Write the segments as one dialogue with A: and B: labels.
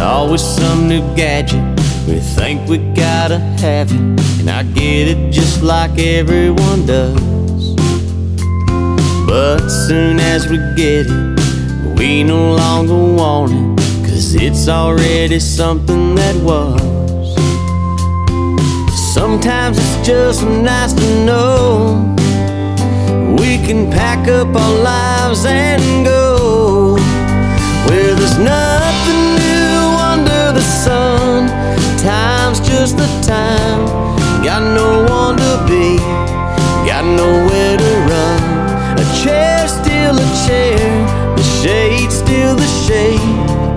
A: always some new gadget. We think we gotta have it, and I get it just like everyone does. But soon as we get it, we no longer want it, cause it's already something that was. Sometimes it's just nice to know we can pack up our lives and go still a chair, the shade's still the shade,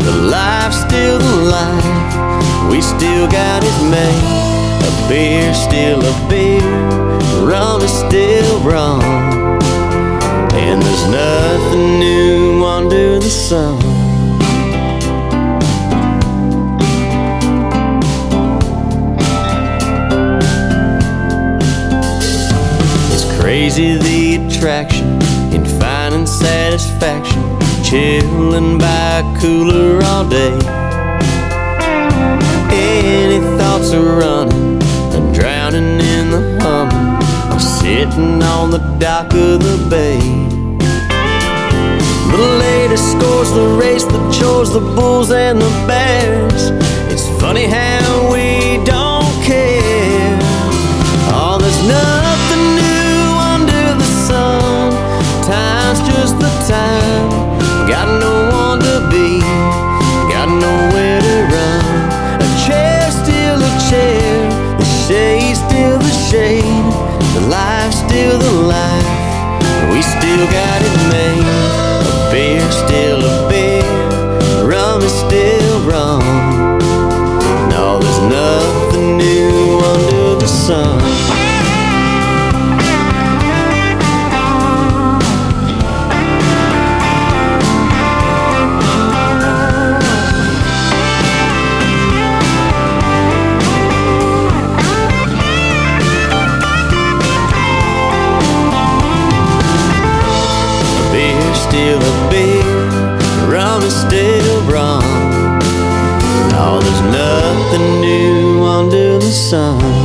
A: the life's still the life. We still got it made. A beer's still a beer, rum is still rum. And there's nothing new under the sun. It's crazy the attraction in finding satisfaction, chilling by a cooler all day. Any thoughts are running and drowning in the humming, of sitting on the dock of the bay. The latest scores, the race, the chores, the bulls and the bears. It's funny how still got it made. A beer's still a beer, rum is still rum. No, there's nothing new under the sun. Still a beer, rum is still rum. No, there's nothing new under the sun.